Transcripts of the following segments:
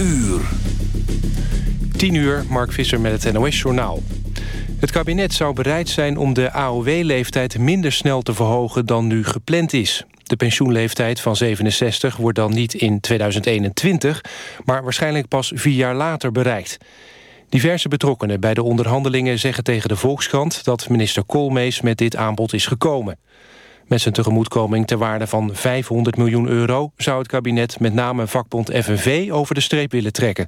uur. 10 uur, Mark Visser met het NOS-journaal. Het kabinet zou bereid zijn om de AOW-leeftijd minder snel te verhogen dan nu gepland is. De pensioenleeftijd van 67 wordt dan niet in 2021, maar waarschijnlijk pas vier jaar later bereikt. Diverse betrokkenen bij de onderhandelingen zeggen tegen de Volkskrant... dat minister Koolmees met dit aanbod is gekomen. Met zijn tegemoetkoming ter waarde van 500 miljoen euro... zou het kabinet met name vakbond FNV over de streep willen trekken.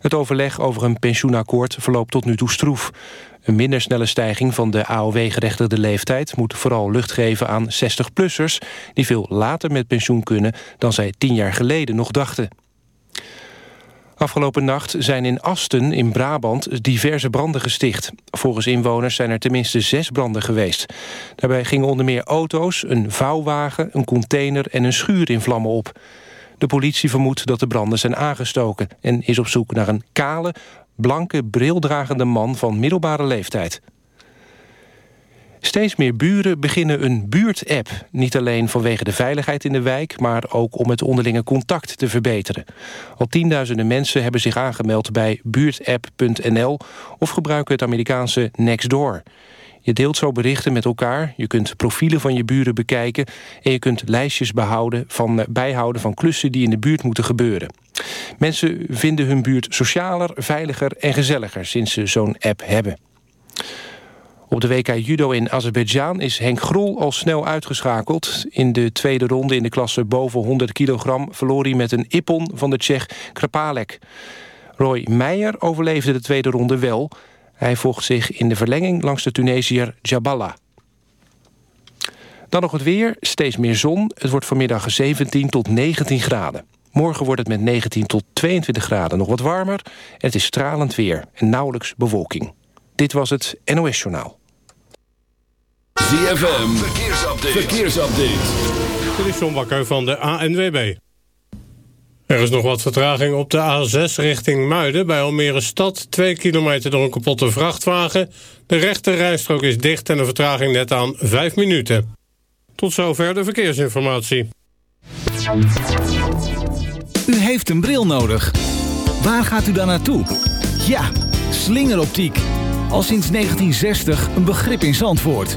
Het overleg over een pensioenakkoord verloopt tot nu toe stroef. Een minder snelle stijging van de AOW-gerechtigde leeftijd... moet vooral lucht geven aan 60-plussers... die veel later met pensioen kunnen dan zij tien jaar geleden nog dachten. Afgelopen nacht zijn in Asten in Brabant diverse branden gesticht. Volgens inwoners zijn er tenminste zes branden geweest. Daarbij gingen onder meer auto's, een vouwwagen, een container en een schuur in vlammen op. De politie vermoedt dat de branden zijn aangestoken... en is op zoek naar een kale, blanke, brildragende man van middelbare leeftijd. Steeds meer buren beginnen een buurt-app. Niet alleen vanwege de veiligheid in de wijk... maar ook om het onderlinge contact te verbeteren. Al tienduizenden mensen hebben zich aangemeld bij buurtapp.nl... of gebruiken het Amerikaanse Nextdoor. Je deelt zo berichten met elkaar, je kunt profielen van je buren bekijken... en je kunt lijstjes behouden van, bijhouden van klussen die in de buurt moeten gebeuren. Mensen vinden hun buurt socialer, veiliger en gezelliger... sinds ze zo'n app hebben. Op de WK Judo in Azerbeidzjan is Henk Grol al snel uitgeschakeld. In de tweede ronde in de klasse boven 100 kilogram... verloor hij met een ippon van de Tsjech Krapalek. Roy Meijer overleefde de tweede ronde wel. Hij vocht zich in de verlenging langs de Tunesiër Jaballa. Dan nog het weer, steeds meer zon. Het wordt vanmiddag 17 tot 19 graden. Morgen wordt het met 19 tot 22 graden nog wat warmer. En het is stralend weer en nauwelijks bewolking. Dit was het NOS Journaal. ZFM, verkeersupdate. verkeersupdate. Dit is John Bakker van de ANWB. Er is nog wat vertraging op de A6 richting Muiden... bij Almere Stad, 2 kilometer door een kapotte vrachtwagen. De rechte rijstrook is dicht en de vertraging net aan 5 minuten. Tot zover de verkeersinformatie. U heeft een bril nodig. Waar gaat u dan naartoe? Ja, slingeroptiek al sinds 1960 een begrip in Zandvoort.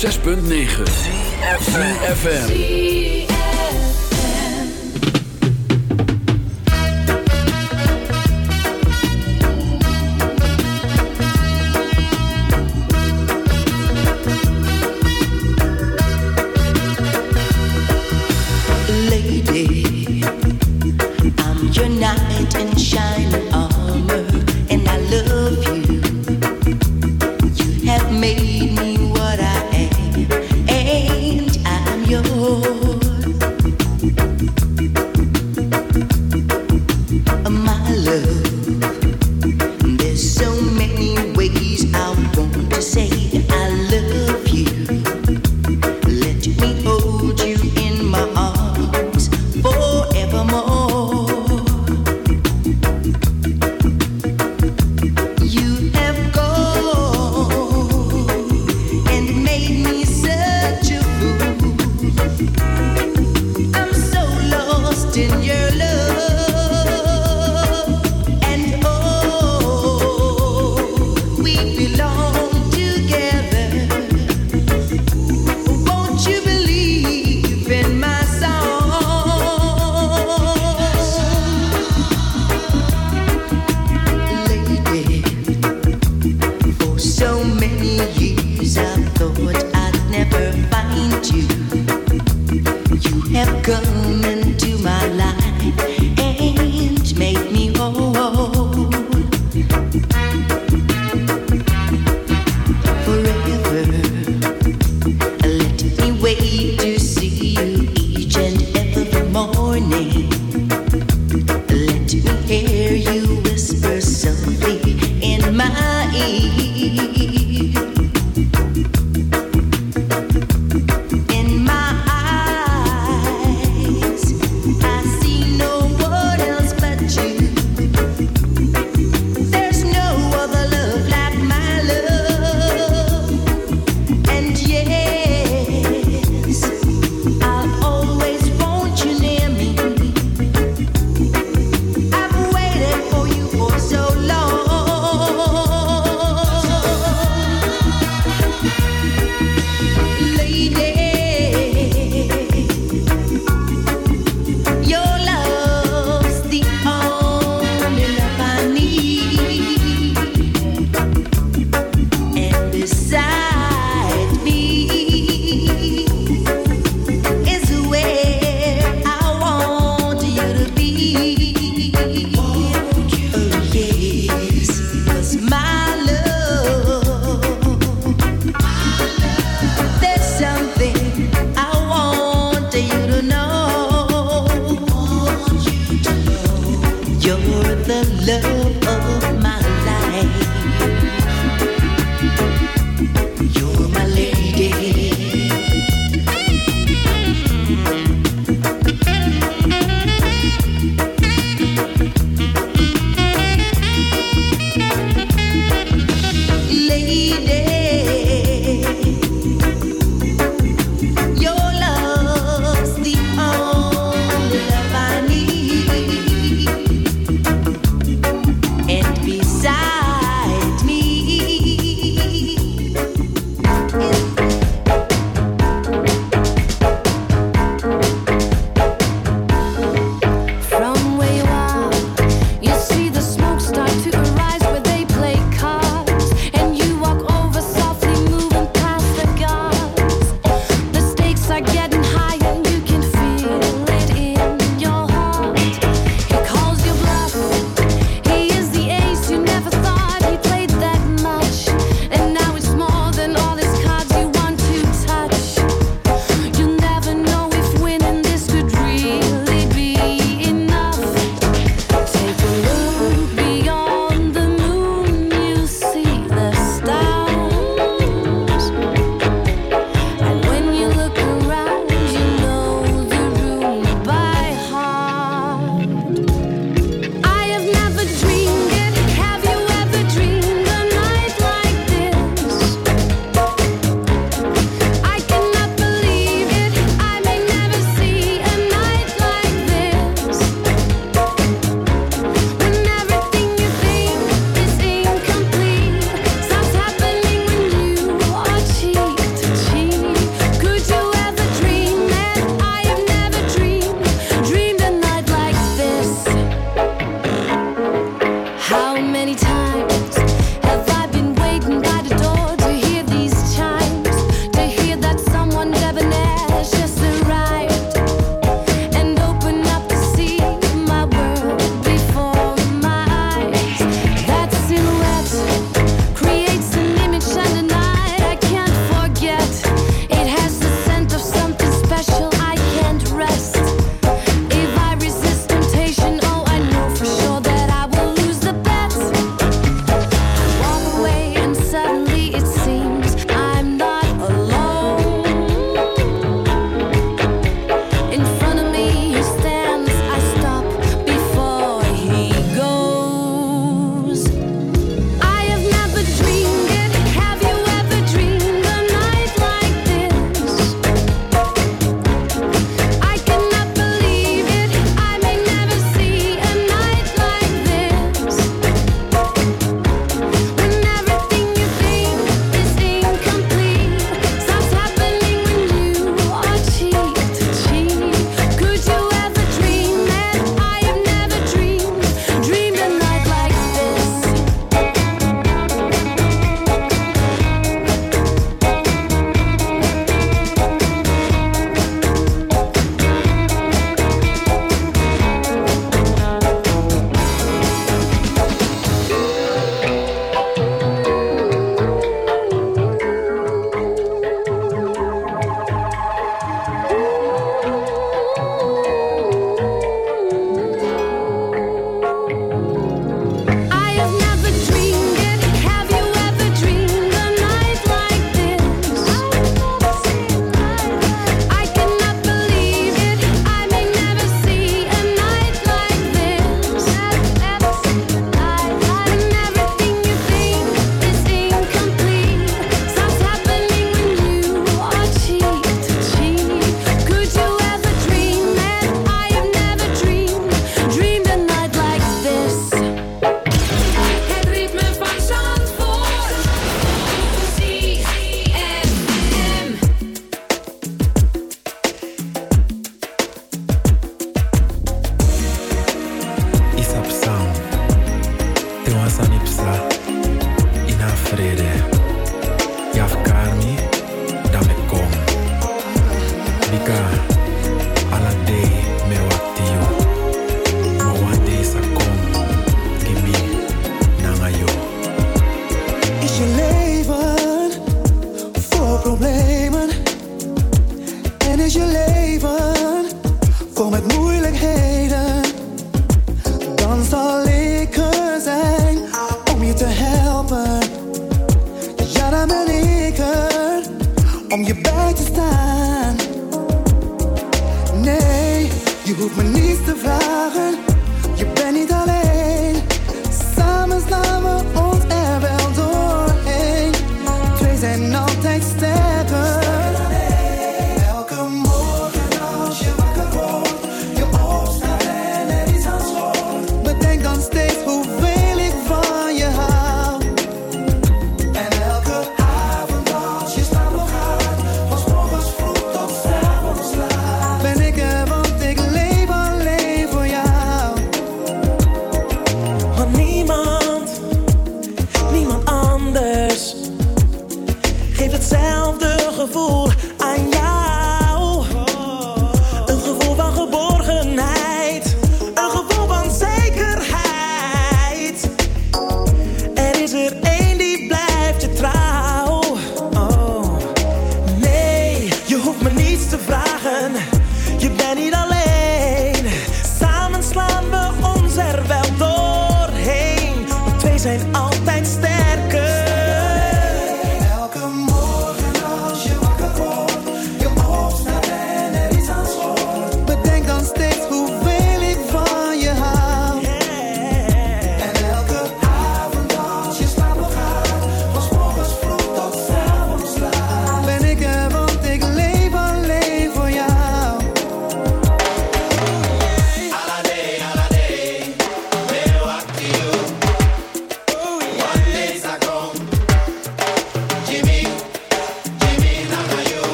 106.9 CFFM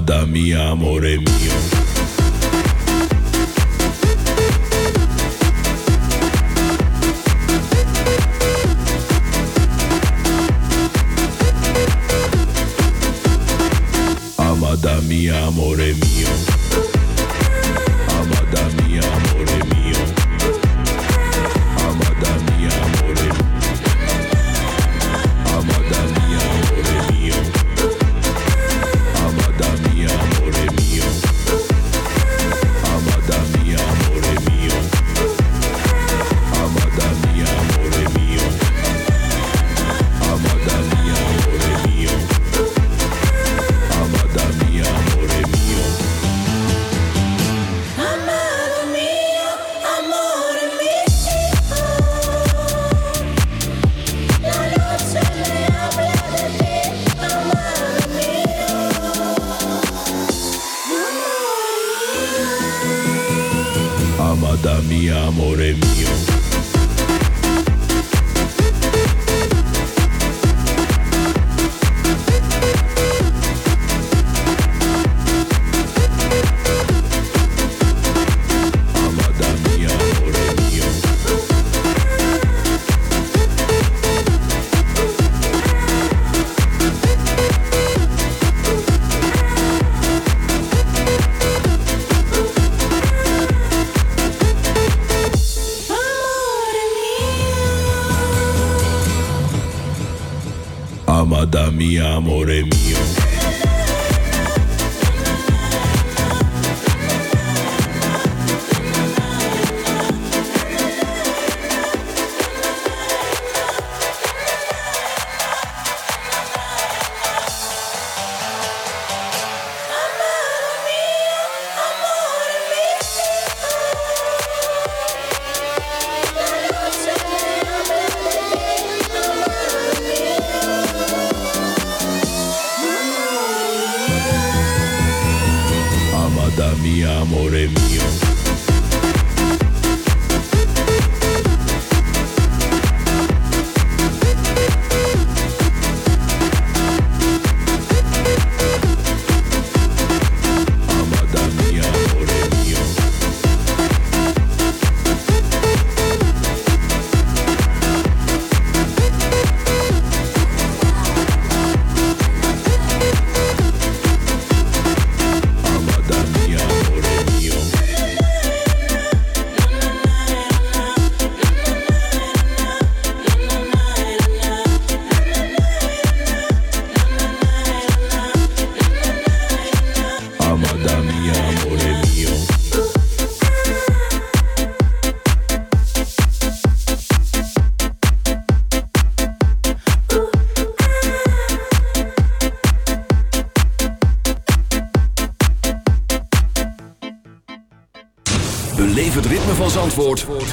nada, mi amor es mío.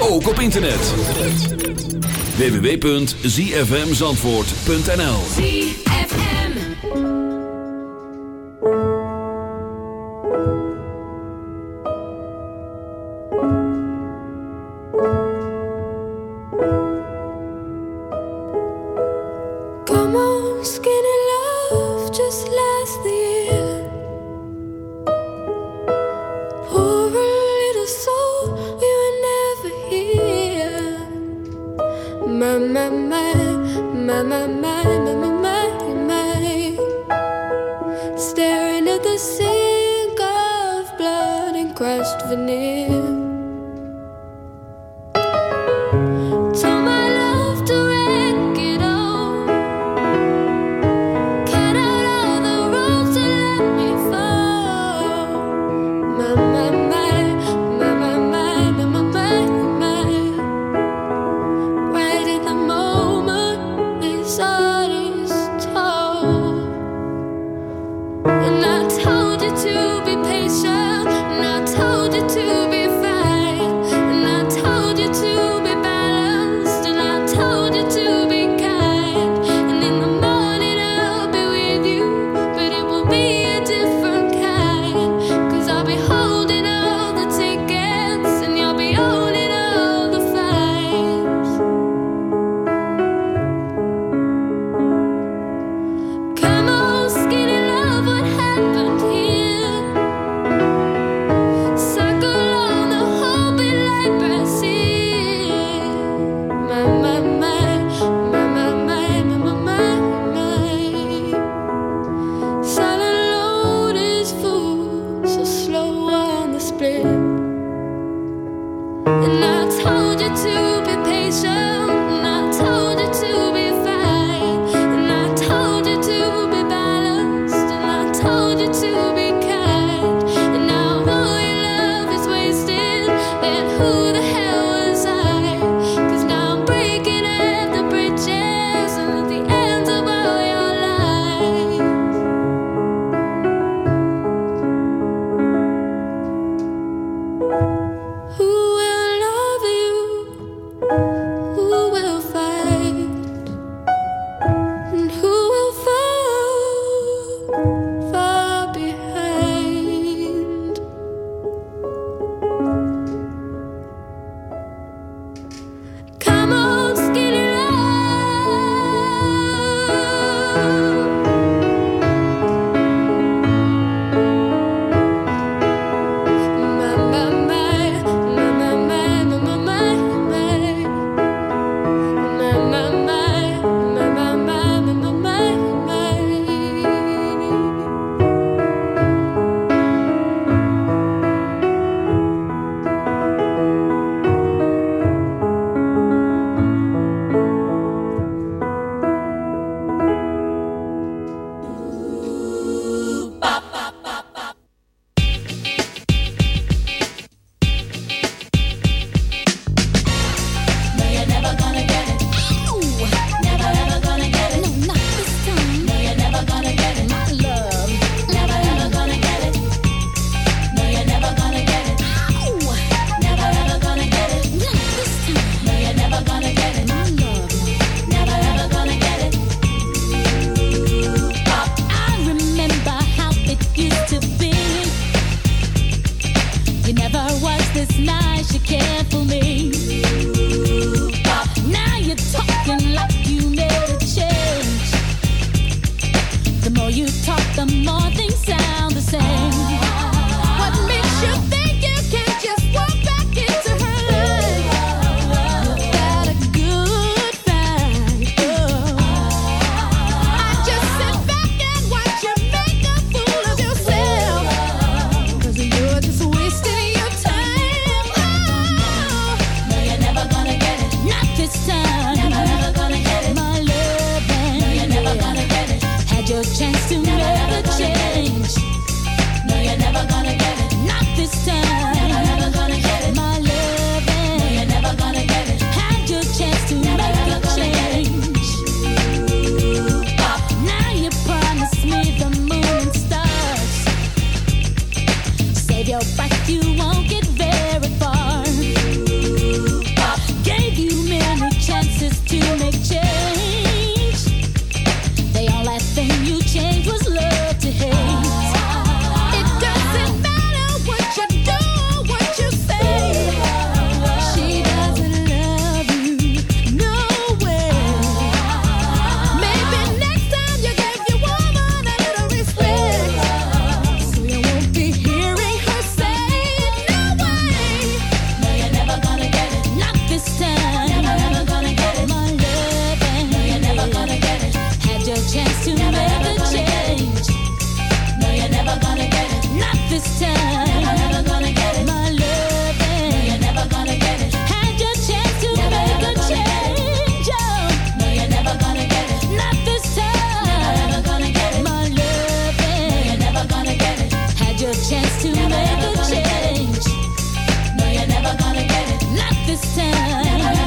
ook op internet. www.zfmzandvoort.nl Come on, skinny The in this time.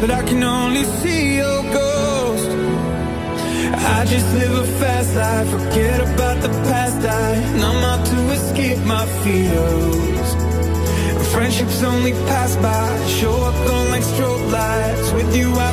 But I can only see your ghost. I just live a fast life, forget about the past. I numb out to escape my fears. Friendships only pass by, show up on like strobe lights. With you, I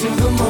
till the morning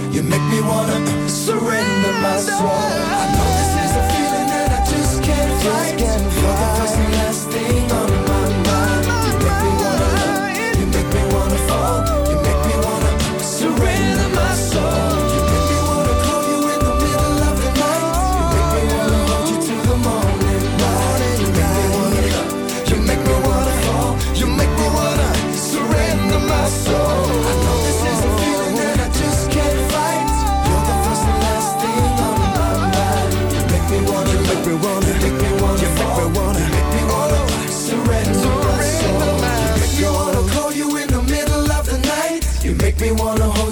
make me wanna surrender my soul. I know this is a feeling that I just can't fight.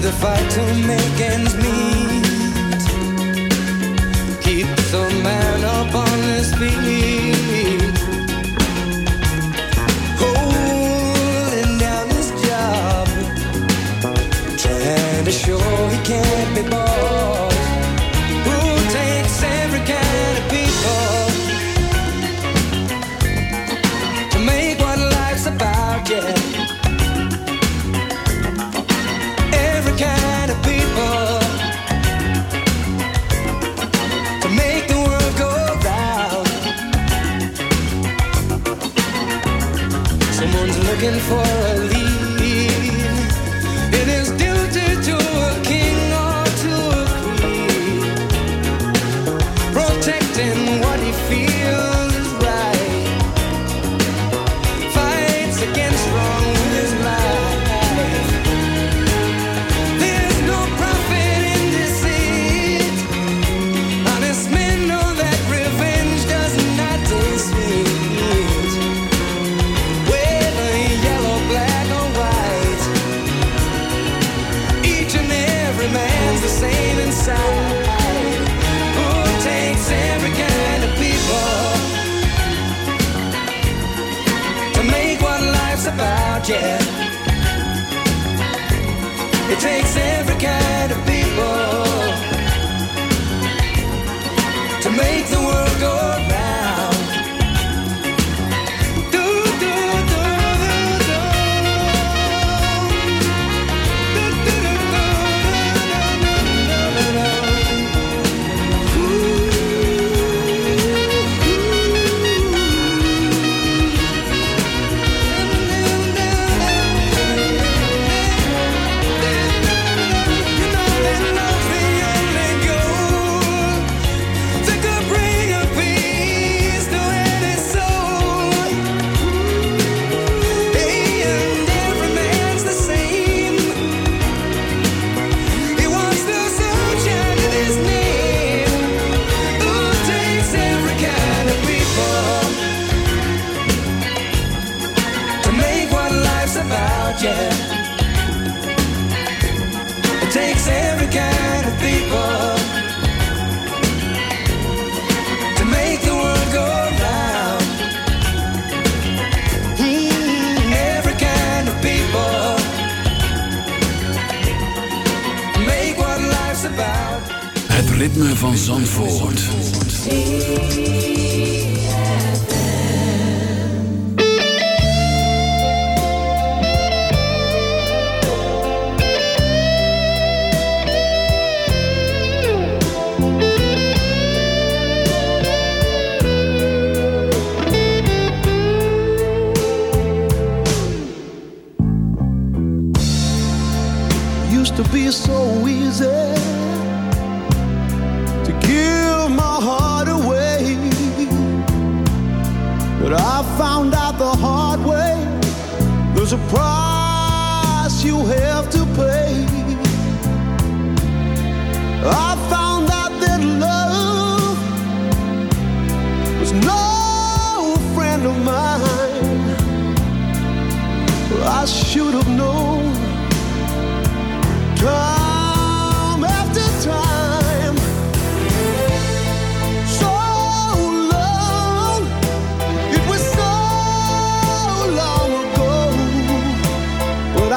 the fight to make ends meet.